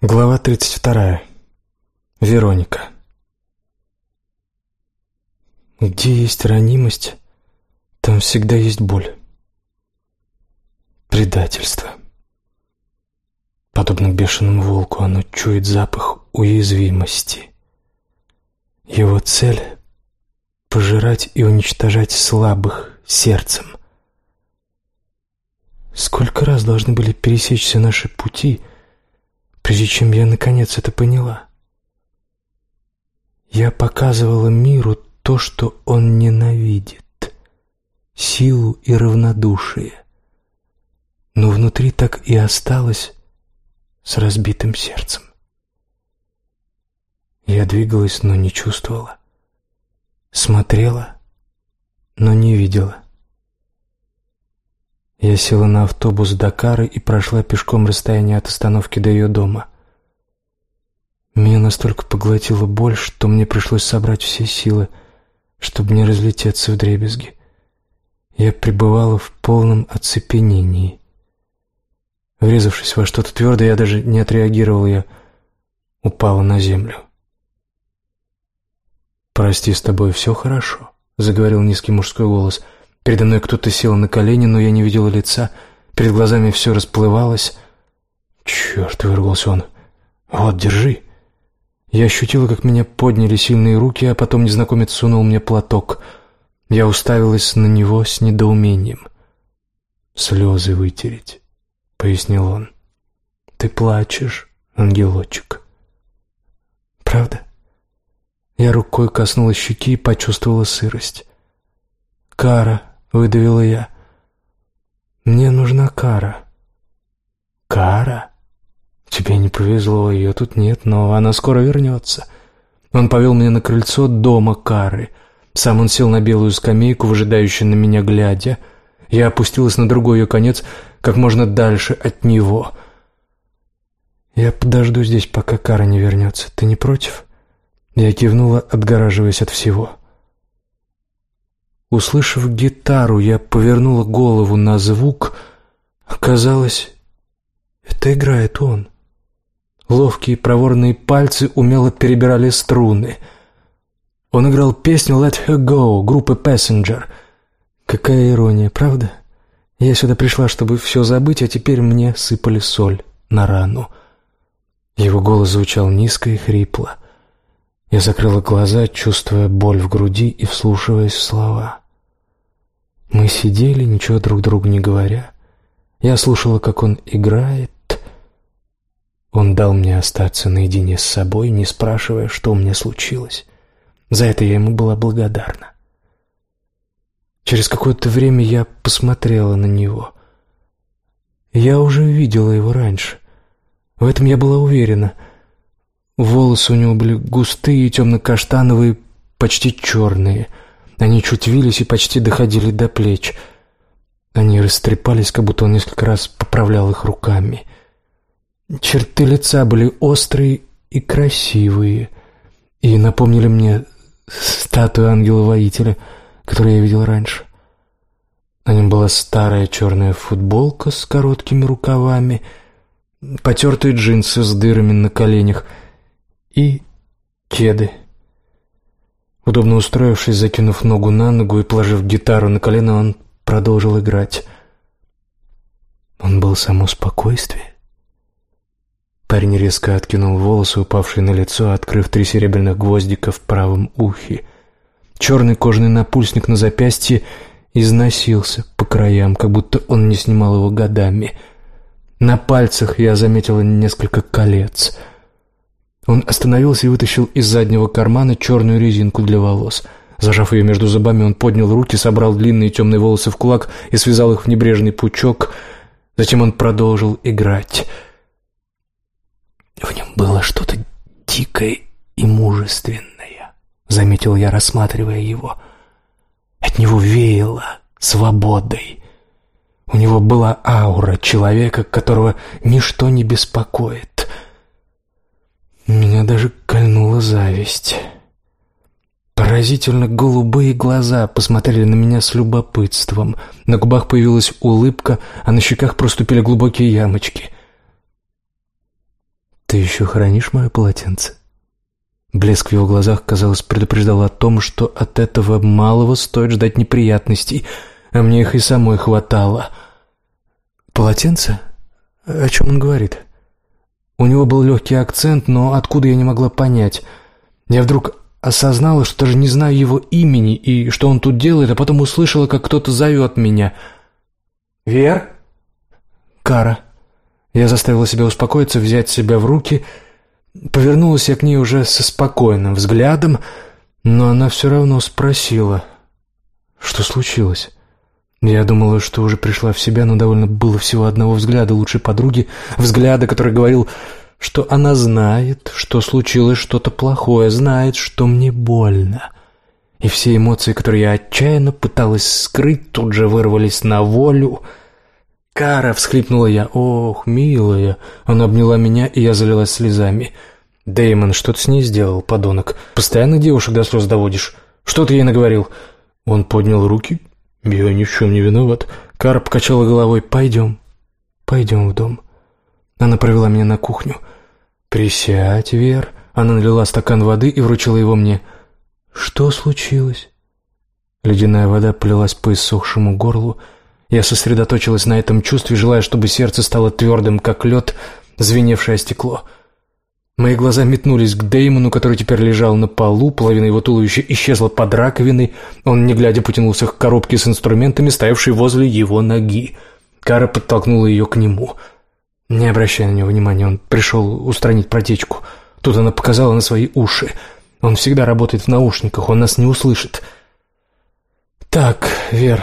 Глава 32. Вероника. Где есть ранимость, там всегда есть боль. Предательство. Подобно бешеному волку, оно чует запах уязвимости. Его цель — пожирать и уничтожать слабых сердцем. Сколько раз должны были пересечься наши пути — прежде чем я наконец это поняла. Я показывала миру то, что он ненавидит, силу и равнодушие, но внутри так и осталось с разбитым сердцем. Я двигалась, но не чувствовала, смотрела, но не видела. Я села на автобус до Кары и прошла пешком расстояние от остановки до ее дома. Меня настолько поглотила боль, что мне пришлось собрать все силы, чтобы не разлететься в дребезги. Я пребывала в полном оцепенении. Врезавшись во что-то твердое, я даже не отреагировала, я упала на землю. «Прости, с тобой все хорошо», — заговорил низкий мужской голос — Передо мной кто-то сел на колени, но я не видела лица. Перед глазами все расплывалось. «Черт!» — вырвался он. «Вот, держи!» Я ощутила, как меня подняли сильные руки, а потом незнакомец сунул мне платок. Я уставилась на него с недоумением. «Слезы вытереть», — пояснил он. «Ты плачешь, ангелочек». «Правда?» Я рукой коснулась щеки и почувствовала сырость. «Кара», — выдавила я. «Мне нужна кара». «Кара? Тебе не повезло, ее тут нет, но она скоро вернется». Он повел меня на крыльцо дома Кары. Сам он сел на белую скамейку, выжидающую на меня глядя. Я опустилась на другой ее конец, как можно дальше от него. «Я подожду здесь, пока Кара не вернется. Ты не против?» Я кивнула, отгораживаясь от всего. Услышав гитару, я повернула голову на звук. Оказалось, это играет он. Ловкие проворные пальцы умело перебирали струны. Он играл песню «Let Her Go» группы Passenger. Какая ирония, правда? Я сюда пришла, чтобы все забыть, а теперь мне сыпали соль на рану. Его голос звучал низко и хрипло. Я закрыла глаза, чувствуя боль в груди и вслушиваясь в слова. Мы сидели, ничего друг другу не говоря. Я слушала, как он играет. Он дал мне остаться наедине с собой, не спрашивая, что у меня случилось. За это я ему была благодарна. Через какое-то время я посмотрела на него. Я уже видела его раньше. В этом я была уверена — Волосы у него были густые, темно-каштановые, почти черные. Они чуть вились и почти доходили до плеч. Они растрепались, как будто он несколько раз поправлял их руками. Черты лица были острые и красивые, и напомнили мне статую ангела-воителя, которую я видел раньше. На нем была старая черная футболка с короткими рукавами, потертые джинсы с дырами на коленях — и кеды. Удобно устроившись, закинув ногу на ногу и положив гитару на колено, он продолжил играть. Он был само спокойствие. Парень резко откинул волосы, упавшие на лицо, открыв три серебряных гвоздика в правом ухе. Черный кожаный напульсник на запястье износился по краям, как будто он не снимал его годами. На пальцах я заметила несколько колец — он остановился и вытащил из заднего кармана черную резинку для волос. Зажав ее между зубами, он поднял руки, собрал длинные темные волосы в кулак и связал их в небрежный пучок. Затем он продолжил играть. В нем было что-то дикое и мужественное, заметил я, рассматривая его. От него веяло свободой. У него была аура человека, которого ничто не беспокоит. Меня даже кольнула зависть. Поразительно голубые глаза посмотрели на меня с любопытством. На губах появилась улыбка, а на щеках проступили глубокие ямочки. «Ты «Ты еще хранишь мое полотенце?» Блеск в его глазах, казалось, предупреждал о том, что от этого малого стоит ждать неприятностей, а мне их и самой хватало. «Полотенце? О чем он говорит?» У него был легкий акцент, но откуда я не могла понять. Я вдруг осознала, что даже не знаю его имени и что он тут делает, а потом услышала, как кто-то зовет меня. «Вер?» «Кара». Я заставила себя успокоиться, взять себя в руки. Повернулась я к ней уже со спокойным взглядом, но она все равно спросила, что случилось. Я думала, что уже пришла в себя, но довольно было всего одного взгляда лучшей подруги, взгляда, который говорил, что она знает, что случилось что-то плохое, знает, что мне больно. И все эмоции, которые я отчаянно пыталась скрыть, тут же вырвались на волю. «Кара!» — всхлипнула я. «Ох, милая!» Она обняла меня, и я залилась слезами. «Дэймон, что ты с ней сделал, подонок? Постоянно девушек до слез доводишь. Что ты ей наговорил?» Он поднял руки, «Я ни в чем не виноват». Кара покачала головой. «Пойдем, пойдем в дом». Она провела меня на кухню. «Присядь, Вер». Она налила стакан воды и вручила его мне. «Что случилось?» Ледяная вода плелась по иссохшему горлу. Я сосредоточилась на этом чувстве, желая, чтобы сердце стало твердым, как лед, звеневшее стекло. Мои глаза метнулись к Деймону, который теперь лежал на полу, половина его туловища исчезла под раковиной, он, не глядя, потянулся к коробке с инструментами, стоявшей возле его ноги. Кара подтолкнула ее к нему. Не обращая на него внимания, он пришел устранить протечку. Тут она показала на свои уши. Он всегда работает в наушниках, он нас не услышит. «Так, Вер,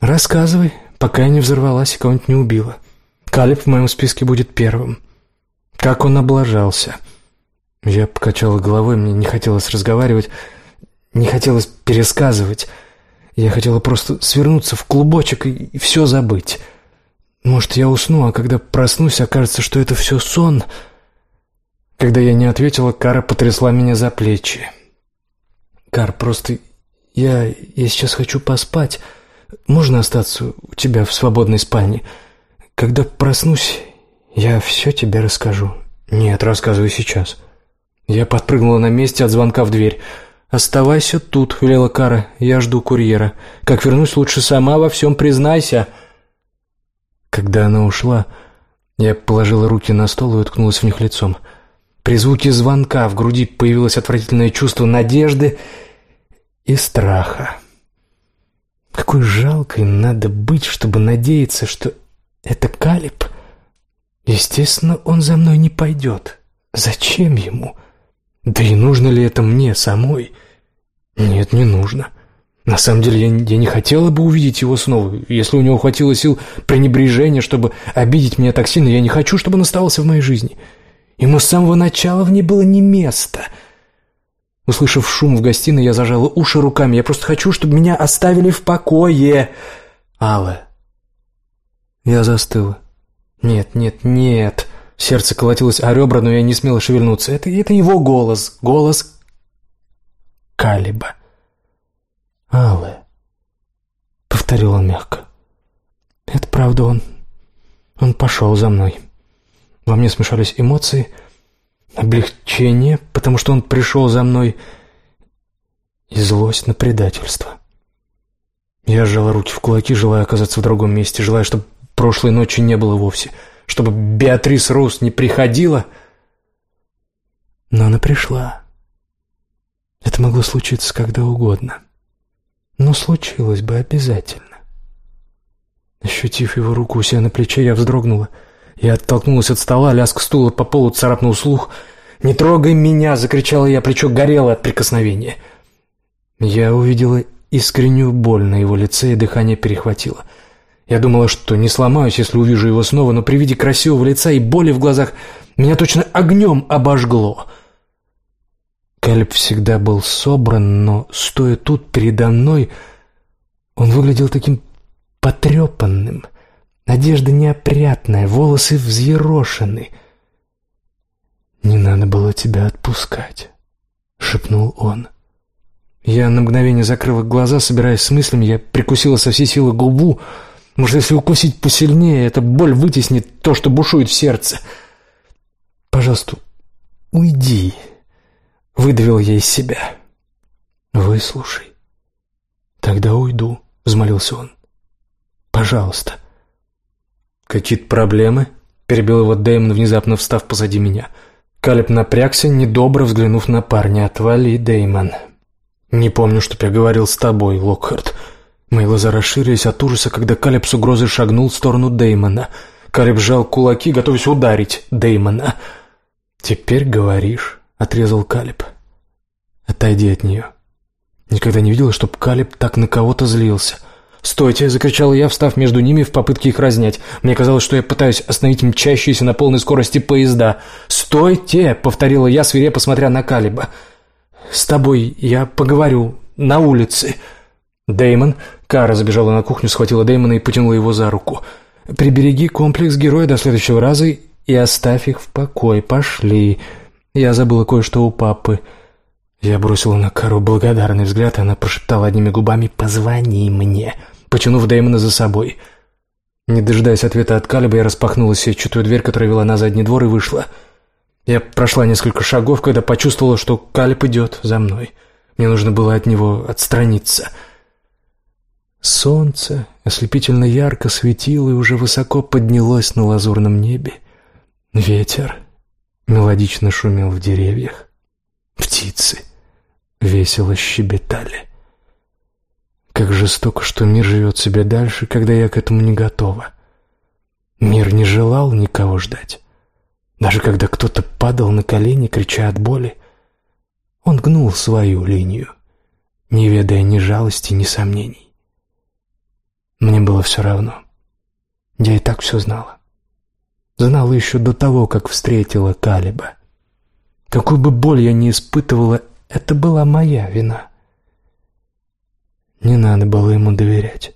рассказывай, пока я не взорвалась и кого-нибудь не убила. Калиб в моем списке будет первым». Как он облажался. Я покачала головой, мне не хотелось разговаривать, не хотелось пересказывать. Я хотела просто свернуться в клубочек и, и все забыть. Может, я усну, а когда проснусь, окажется, что это все сон. Когда я не ответила, Кара потрясла меня за плечи. «Кар, просто я, я сейчас хочу поспать. Можно остаться у тебя в свободной спальне? Когда проснусь, «Я все тебе расскажу». «Нет, рассказывай сейчас». Я подпрыгнула на месте от звонка в дверь. «Оставайся тут», — велела Кара. «Я жду курьера. Как вернусь, лучше сама во всем признайся». Когда она ушла, я положила руки на стол и уткнулась в них лицом. При звуке звонка в груди появилось отвратительное чувство надежды и страха. Какой жалкой надо быть, чтобы надеяться, что это Калиб — Естественно, он за мной не пойдет. Зачем ему? Да и нужно ли это мне самой? Нет, не нужно. На самом деле, я, я не хотела бы увидеть его снова. Если у него хватило сил пренебрежения, чтобы обидеть меня так сильно, я не хочу, чтобы он оставался в моей жизни. Ему с самого начала в ней было не место. Услышав шум в гостиной, я зажала уши руками. Я просто хочу, чтобы меня оставили в покое. Алла. Я застыла. «Нет, нет, нет!» Сердце колотилось о ребра, но я не смела шевельнуться. Это, это его голос. Голос Калиба. «Алле», — повторил он мягко. «Это правда он. Он пошел за мной. Во мне смешались эмоции, облегчение, потому что он пришел за мной, и злость на предательство». Я сжала руки в кулаки, желая оказаться в другом месте, желая, чтобы прошлой ночи не было вовсе, чтобы Беатрис Роуз не приходила. Но она пришла. Это могло случиться когда угодно. Но случилось бы обязательно. Ощутив его руку у себя на плече, я вздрогнула. Я оттолкнулась от стола, лязг стула по полу царапнул слух. «Не трогай меня!» — закричала я, плечо горело от прикосновения. Я увидела искреннюю боль на его лице, и дыхание перехватило — я думала, что не сломаюсь, если увижу его снова, но при виде красивого лица и боли в глазах меня точно огнем обожгло. Калеб всегда был собран, но, стоя тут передо мной, он выглядел таким потрепанным. Одежда неопрятная, волосы взъерошены. «Не надо было тебя отпускать», — шепнул он. Я на мгновение закрыла глаза, собираясь с мыслями, я прикусила со всей силы губу, — может, если укусить посильнее, эта боль вытеснит то, что бушует в сердце. Пожалуйста, уйди», — выдавил я из себя. «Выслушай». «Тогда уйду», — взмолился он. «Пожалуйста». «Какие-то проблемы?» — перебил его Дэймон, внезапно встав позади меня. Калеб напрягся, недобро взглянув на парня. «Отвали, Дэймон». «Не помню, чтоб я говорил с тобой, Локхарт». Мои глаза расширились от ужаса, когда Калеб с угрозой шагнул в сторону Дэймона. Калеб сжал кулаки, готовясь ударить Дэймона. «Теперь говоришь», — отрезал Калеб. «Отойди от нее». Никогда не видела, чтоб Калеб так на кого-то злился. «Стойте!» — закричал я, встав между ними в попытке их разнять. Мне казалось, что я пытаюсь остановить мчащиеся на полной скорости поезда. «Стойте!» — повторила я, свирепо смотря на Калиба. «С тобой я поговорю на улице». Дэймон. Кара забежала на кухню, схватила Дэймона и потянула его за руку. «Прибереги комплекс героя до следующего раза и оставь их в покое. Пошли. Я забыла кое-что у папы». Я бросила на Кару благодарный взгляд, и она прошептала одними губами «Позвони мне», потянув Дэймона за собой. Не дожидаясь ответа от Калиба, я распахнула сетчатую дверь, которая вела на задний двор, и вышла. Я прошла несколько шагов, когда почувствовала, что Калиб идет за мной. Мне нужно было от него отстраниться. Солнце ослепительно ярко светило и уже высоко поднялось на лазурном небе. Ветер мелодично шумел в деревьях. Птицы весело щебетали. Как жестоко, что мир живет себе дальше, когда я к этому не готова. Мир не желал никого ждать. Даже когда кто-то падал на колени, крича от боли, он гнул свою линию, не ведая ни жалости, ни сомнений. Мне было все равно. Я и так все знала. Знала еще до того, как встретила Калиба. Какую бы боль я ни испытывала, это была моя вина. Не надо было ему доверять.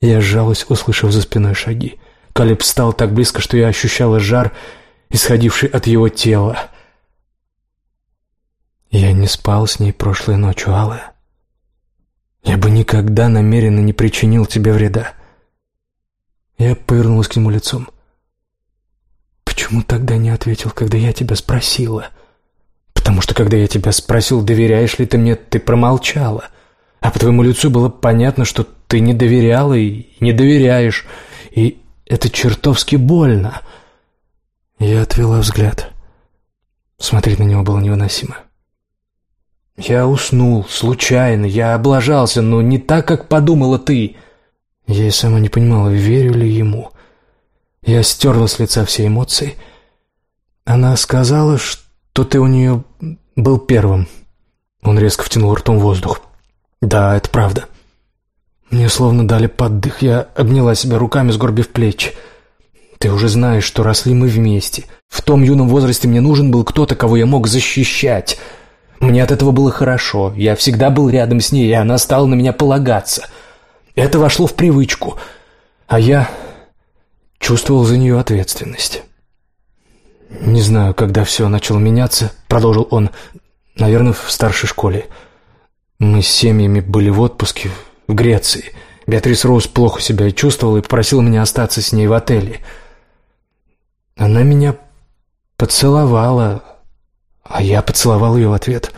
Я сжалась, услышав за спиной шаги. Калиб встал так близко, что я ощущала жар, исходивший от его тела. Я не спал с ней прошлой ночью, Алая. Я бы никогда намеренно не причинил тебе вреда. Я повернулась к нему лицом. Почему тогда не ответил, когда я тебя спросила? Потому что, когда я тебя спросил, доверяешь ли ты мне, ты промолчала. А по твоему лицу было понятно, что ты не доверяла и не доверяешь. И это чертовски больно. Я отвела взгляд. Смотреть на него было невыносимо. Я уснул, случайно, я облажался, но не так, как подумала ты. Я и сама не понимала, верю ли ему. Я стерла с лица все эмоции. Она сказала, что ты у нее был первым. Он резко втянул ртом воздух. Да, это правда. Мне словно дали поддых. Я обняла себя руками, сгорбив плечи. Ты уже знаешь, что росли мы вместе. В том юном возрасте мне нужен был кто-то, кого я мог защищать. Мне от этого было хорошо. Я всегда был рядом с ней, и она стала на меня полагаться. Это вошло в привычку. А я чувствовал за нее ответственность. «Не знаю, когда все начало меняться», — продолжил он, — «наверное, в старшей школе. Мы с семьями были в отпуске в Греции. Беатрис Роуз плохо себя чувствовала и попросила меня остаться с ней в отеле. Она меня поцеловала, а я поцеловал ее в ответ.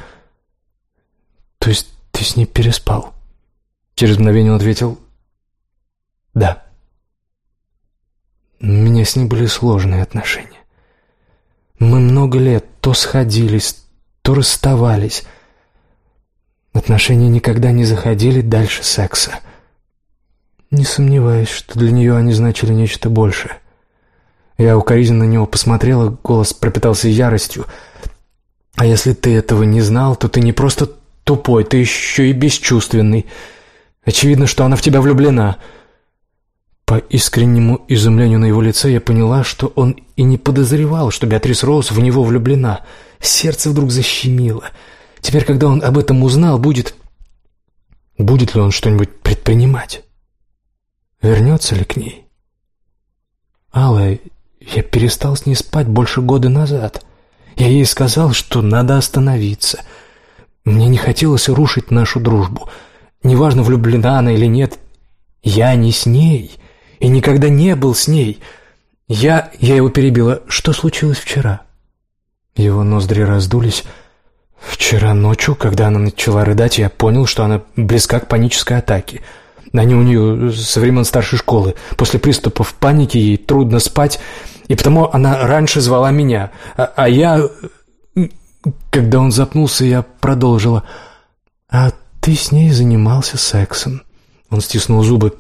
То есть ты с ней переспал?» Через мгновение он ответил «Да». У меня с ней были сложные отношения. Мы много лет то сходились, то расставались. Отношения никогда не заходили дальше секса. Не сомневаюсь, что для нее они значили нечто большее. Я укоризненно на него посмотрела, голос пропитался яростью. «А если ты этого не знал, то ты не просто тупой, ты еще и бесчувственный. Очевидно, что она в тебя влюблена». По искреннему изумлению на его лице я поняла, что он и не подозревал, что Беатрис Роуз в него влюблена. Сердце вдруг защемило. Теперь, когда он об этом узнал, будет... Будет ли он что-нибудь предпринимать? Вернется ли к ней? Алла, я перестал с ней спать больше года назад. Я ей сказал, что надо остановиться. Мне не хотелось рушить нашу дружбу. Неважно, влюблена она или нет, я не с ней и никогда не был с ней. Я... Я его перебила. Что случилось вчера? Его ноздри раздулись. Вчера ночью, когда она начала рыдать, я понял, что она близка к панической атаке. Они у нее со времен старшей школы. После приступов паники ей трудно спать, и потому она раньше звала меня. А, а я... Когда он запнулся, я продолжила. «А ты с ней занимался сексом?» Он стиснул зубы.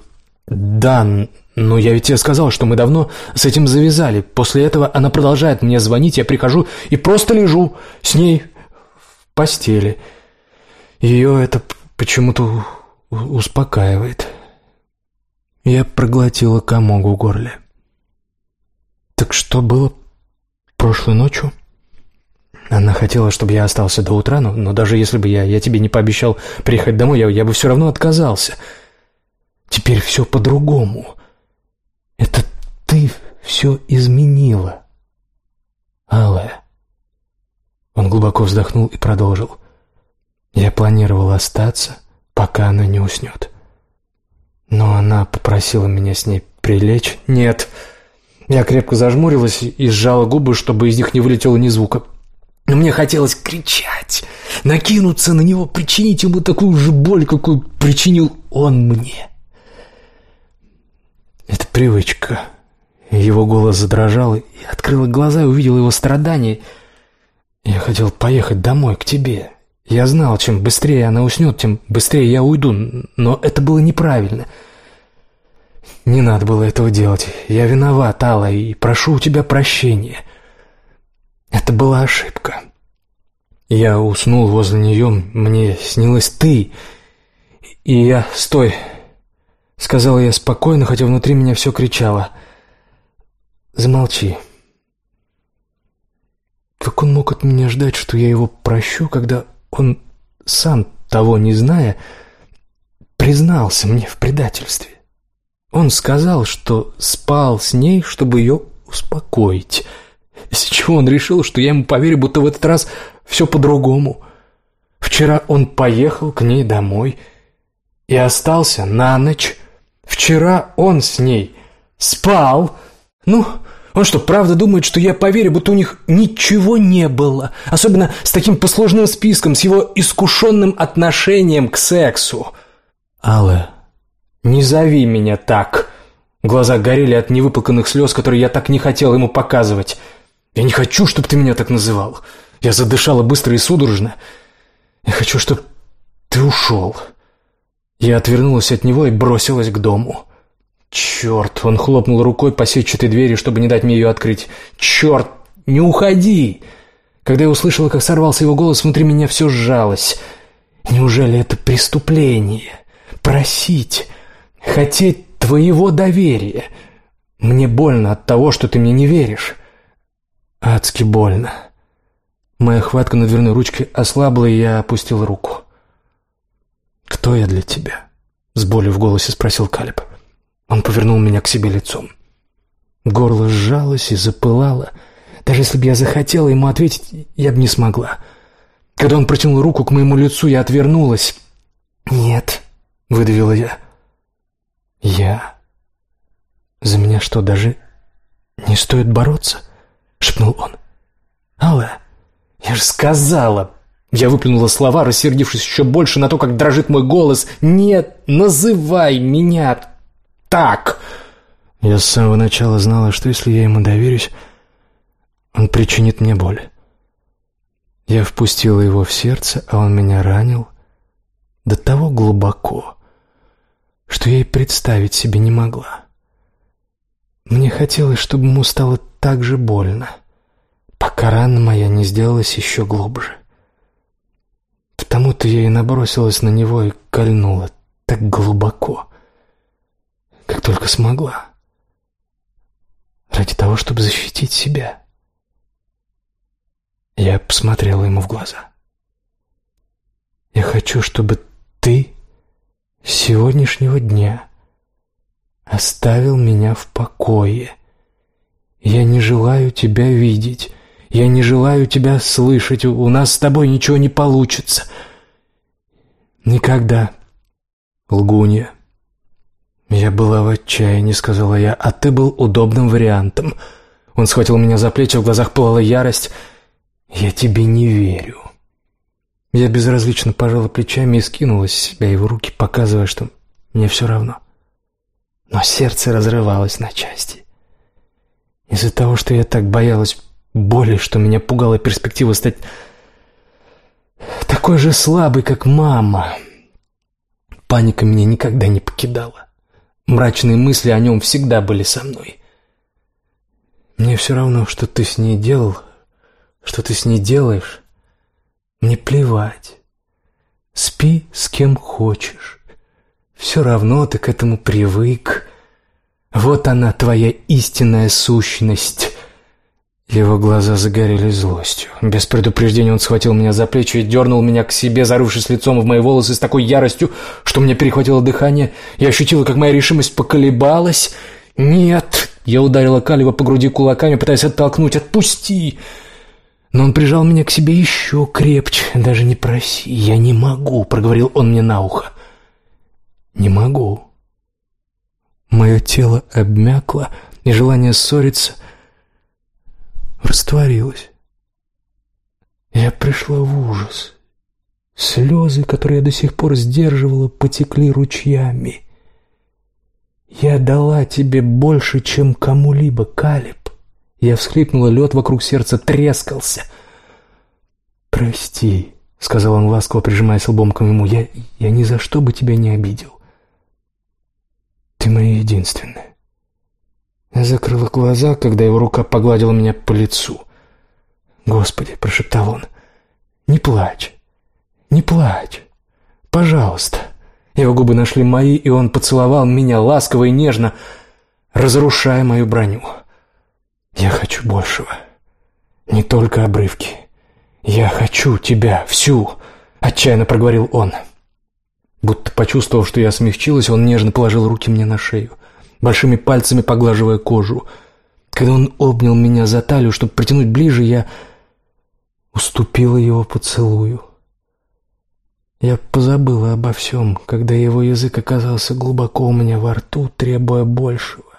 «Да, но я ведь тебе сказал, что мы давно с этим завязали. После этого она продолжает мне звонить, я прихожу и просто лежу с ней в постели. Ее это почему-то успокаивает». Я проглотила комок в горле. «Так что было прошлой ночью?» Она хотела, чтобы я остался до утра, но, но даже если бы я, я тебе не пообещал приехать домой, я, я бы все равно отказался. Теперь все по-другому. Это ты все изменила. Алая. Он глубоко вздохнул и продолжил. Я планировал остаться, пока она не уснет. Но она попросила меня с ней прилечь. Нет. Я крепко зажмурилась и сжала губы, чтобы из них не вылетело ни звука. Но мне хотелось кричать, накинуться на него, причинить ему такую же боль, какую причинил он мне. Это привычка. Его голос задрожал, и открыла глаза и увидела его страдания. Я хотел поехать домой, к тебе. Я знал, чем быстрее она уснет, тем быстрее я уйду, но это было неправильно. Не надо было этого делать. Я виноват, Алла, и прошу у тебя прощения. Это была ошибка. Я уснул возле нее, мне снилась ты, и я... Стой! Сказала я спокойно, хотя внутри меня все кричало. Замолчи. Как он мог от меня ждать, что я его прощу, когда он, сам того не зная, признался мне в предательстве? Он сказал, что спал с ней, чтобы ее успокоить — из чего он решил, что я ему поверю, будто в этот раз все по-другому? Вчера он поехал к ней домой и остался на ночь. Вчера он с ней спал. Ну, он что, правда думает, что я поверю, будто у них ничего не было? Особенно с таким посложным списком, с его искушенным отношением к сексу. Алла, не зови меня так. Глаза горели от невыплаканных слез, которые я так не хотел ему показывать. Я не хочу, чтобы ты меня так называл. Я задышала быстро и судорожно. Я хочу, чтобы ты ушел. Я отвернулась от него и бросилась к дому. Черт, он хлопнул рукой по сетчатой двери, чтобы не дать мне ее открыть. Черт, не уходи! Когда я услышала, как сорвался его голос, внутри меня все сжалось. Неужели это преступление? Просить, хотеть твоего доверия. Мне больно от того, что ты мне не веришь. Адски больно. Моя хватка на дверной ручке ослабла, и я опустил руку. «Кто я для тебя?» — с болью в голосе спросил Калиб. Он повернул меня к себе лицом. Горло сжалось и запылало. Даже если бы я захотела ему ответить, я бы не смогла. Когда он протянул руку к моему лицу, я отвернулась. «Нет», — выдавила я. «Я? За меня что, даже не стоит бороться?» шепнул он. «Алла, я же сказала!» Я выплюнула слова, рассердившись еще больше на то, как дрожит мой голос. «Нет, называй меня так!» Я с самого начала знала, что если я ему доверюсь, он причинит мне боль. Я впустила его в сердце, а он меня ранил до того глубоко, что я и представить себе не могла. Мне хотелось, чтобы ему стало так же больно, пока рана моя не сделалась еще глубже. Потому-то я и набросилась на него и кольнула так глубоко, как только смогла, ради того, чтобы защитить себя. Я посмотрела ему в глаза. «Я хочу, чтобы ты сегодняшнего дня оставил меня в покое», «Я не желаю тебя видеть. Я не желаю тебя слышать. У нас с тобой ничего не получится. Никогда. Лгунья. «Я была в отчаянии», — сказала я, — «а ты был удобным вариантом». Он схватил меня за плечи, в глазах пылала ярость. «Я тебе не верю». Я безразлично пожала плечами и скинула с себя его руки, показывая, что мне все равно. Но сердце разрывалось на части. Из-за того, что я так боялась боли, что меня пугала перспектива стать такой же слабой, как мама. Паника меня никогда не покидала. Мрачные мысли о нем всегда были со мной. Мне все равно, что ты с ней делал, что ты с ней делаешь. Мне плевать. Спи с кем хочешь. Все равно ты к этому привык. Вот она, твоя истинная сущность. Его глаза загорелись злостью. Без предупреждения он схватил меня за плечи и дернул меня к себе, зарывшись лицом в мои волосы с такой яростью, что мне перехватило дыхание. Я ощутила, как моя решимость поколебалась. «Нет!» Я ударила Калева по груди кулаками, пытаясь оттолкнуть. «Отпусти!» Но он прижал меня к себе еще крепче. «Даже не проси, я не могу», — проговорил он мне на ухо. «Не могу». Мое тело обмякло, и желание ссориться растворилось. Я пришла в ужас. Слезы, которые я до сих пор сдерживала, потекли ручьями. «Я дала тебе больше, чем кому-либо, Калиб». Я всхлипнула, лед вокруг сердца трескался. «Прости», — сказал он ласково, прижимаясь лбом к моему, — «я, я ни за что бы тебя не обидел. Ты моя единственная». Я закрыла глаза, когда его рука погладила меня по лицу. «Господи», — прошептал он, — «не плачь, не плачь, пожалуйста». Его губы нашли мои, и он поцеловал меня ласково и нежно, разрушая мою броню. «Я хочу большего. Не только обрывки. Я хочу тебя всю», — отчаянно проговорил он. Будто почувствовав, что я смягчилась, он нежно положил руки мне на шею, большими пальцами поглаживая кожу. Когда он обнял меня за талию, чтобы притянуть ближе, я уступила его поцелую. Я позабыла обо всем, когда его язык оказался глубоко у меня во рту, требуя большего.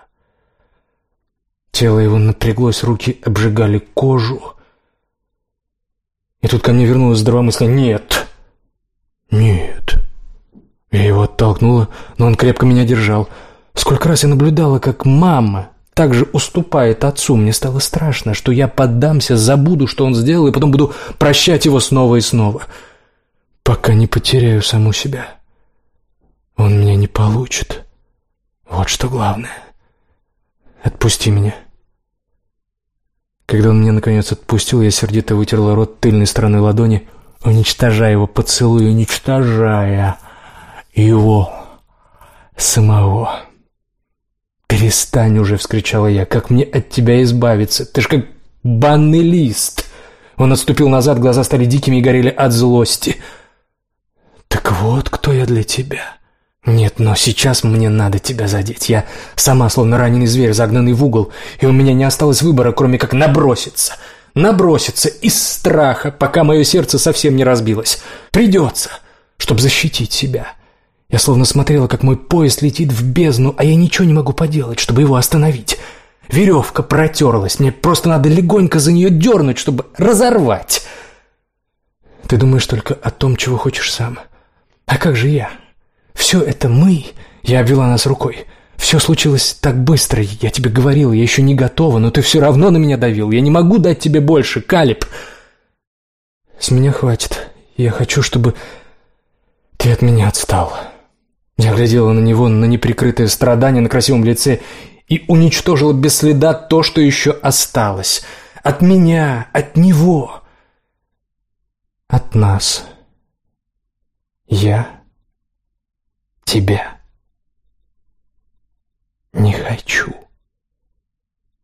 Тело его напряглось, руки обжигали кожу. И тут ко мне вернулось здравомыслие «Нет! Нет!» Я его оттолкнула, но он крепко меня держал. Сколько раз я наблюдала, как мама также уступает отцу. Мне стало страшно, что я поддамся, забуду, что он сделал, и потом буду прощать его снова и снова пока не потеряю саму себя. Он меня не получит. Вот что главное. Отпусти меня. Когда он меня наконец отпустил, я сердито вытерла рот тыльной стороной ладони, уничтожая его поцелуй, уничтожая его самого. «Перестань уже!» — вскричала я. «Как мне от тебя избавиться? Ты ж как банный лист!» Он отступил назад, глаза стали дикими и горели от злости. «Так вот, кто я для тебя». «Нет, но сейчас мне надо тебя задеть. Я сама словно раненый зверь, загнанный в угол, и у меня не осталось выбора, кроме как наброситься. Наброситься из страха, пока мое сердце совсем не разбилось. Придется, чтобы защитить себя». Я словно смотрела, как мой поезд летит в бездну, а я ничего не могу поделать, чтобы его остановить. Веревка протерлась, мне просто надо легонько за нее дернуть, чтобы разорвать. Ты думаешь только о том, чего хочешь сам. А как же я? Все это мы, я обвела нас рукой. Все случилось так быстро, я тебе говорил, я еще не готова, но ты все равно на меня давил. Я не могу дать тебе больше, Калиб. С меня хватит. Я хочу, чтобы ты от меня отстал. Я глядела на него, на неприкрытое страдание на красивом лице и уничтожила без следа то, что еще осталось. От меня, от него, от нас. Я тебя не хочу,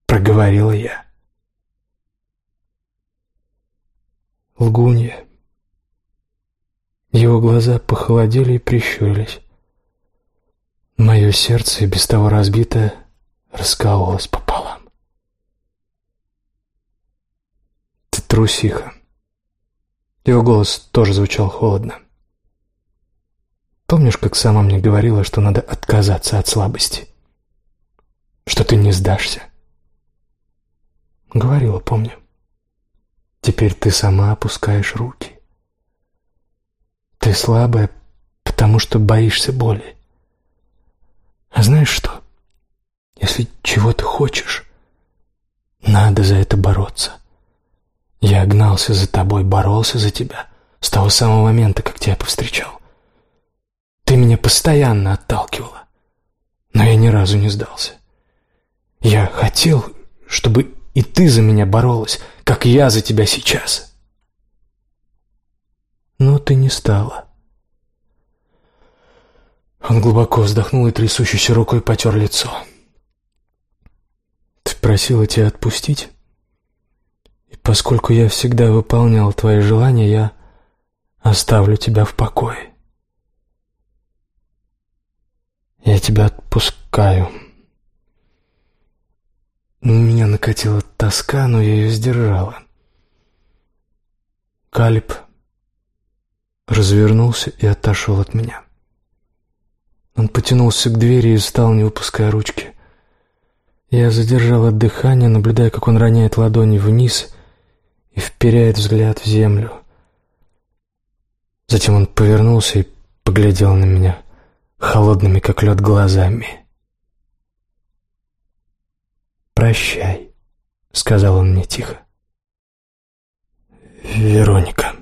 проговорила я. Лгунья. Его глаза похолодели и прищурились. Мое сердце, без того разбитое, раскололось пополам. Ты трусиха. Его голос тоже звучал холодно. Помнишь, как сама мне говорила, что надо отказаться от слабости? Что ты не сдашься? Говорила, помню. Теперь ты сама опускаешь руки. Ты слабая, потому что боишься боли. А знаешь что? Если чего ты хочешь, надо за это бороться. Я гнался за тобой, боролся за тебя с того самого момента, как тебя повстречал. Ты меня постоянно отталкивала, но я ни разу не сдался. Я хотел, чтобы и ты за меня боролась, как я за тебя сейчас. Но ты не стала. Он глубоко вздохнул и трясущейся рукой потер лицо. Ты просила тебя отпустить? И поскольку я всегда выполнял твои желания, я оставлю тебя в покое. Я тебя отпускаю. У меня накатила тоска, но я ее сдержала. Калиб развернулся и отошел от меня. Он потянулся к двери и встал, не выпуская ручки. Я задержала дыхание, наблюдая, как он роняет ладони вниз и вперяет взгляд в землю. Затем он повернулся и поглядел на меня холодными, как лед, глазами. «Прощай», — сказал он мне тихо. «Вероника».